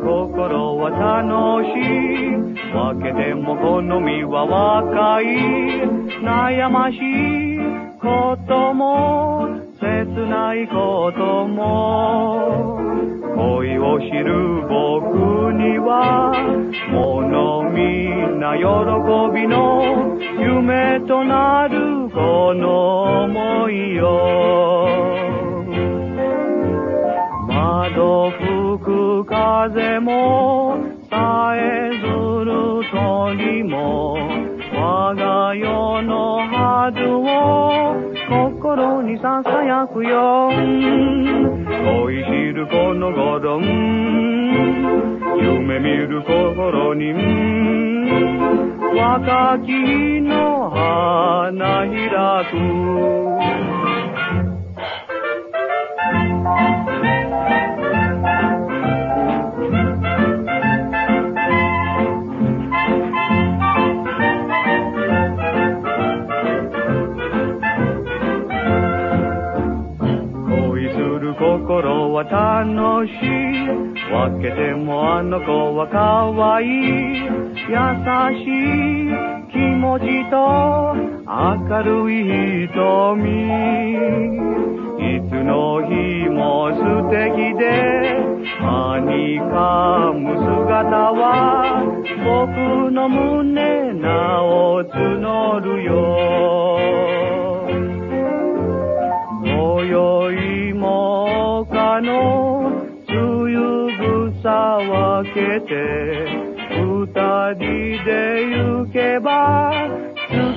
心は楽しい。分けても好みは若い。悩ましいことも切ないことも。恋を知る僕にはものみな喜びの夢となるこの想いよ。風もさえずる鳥も我が世の春を心にささやくよ。恋知るこの頃夢見る心に若きの花開く。心は楽しい。分けてもあの子は可愛い。優しい気持ちと明るい瞳。いつの日も素敵で。はにかむ姿は僕の胸なお募るよ。もかの梅雨草分けて二人で行けば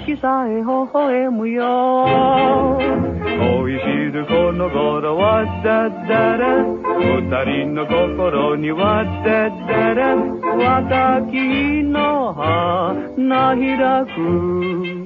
月さえ微笑むよ。恋しるこの頃はだだら二人の心にはだだら若きの花開く。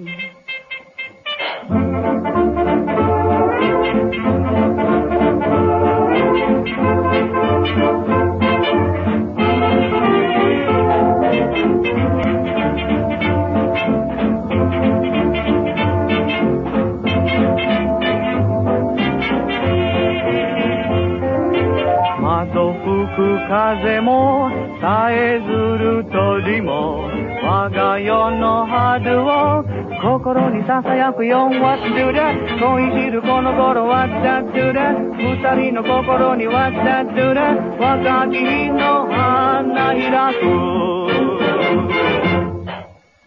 窓吹く風もさえずる鳥も我が世の春を心にささやく。よ What do that 恋知るこの頃 What that do that 二人の心に What that do that 若き日の花開く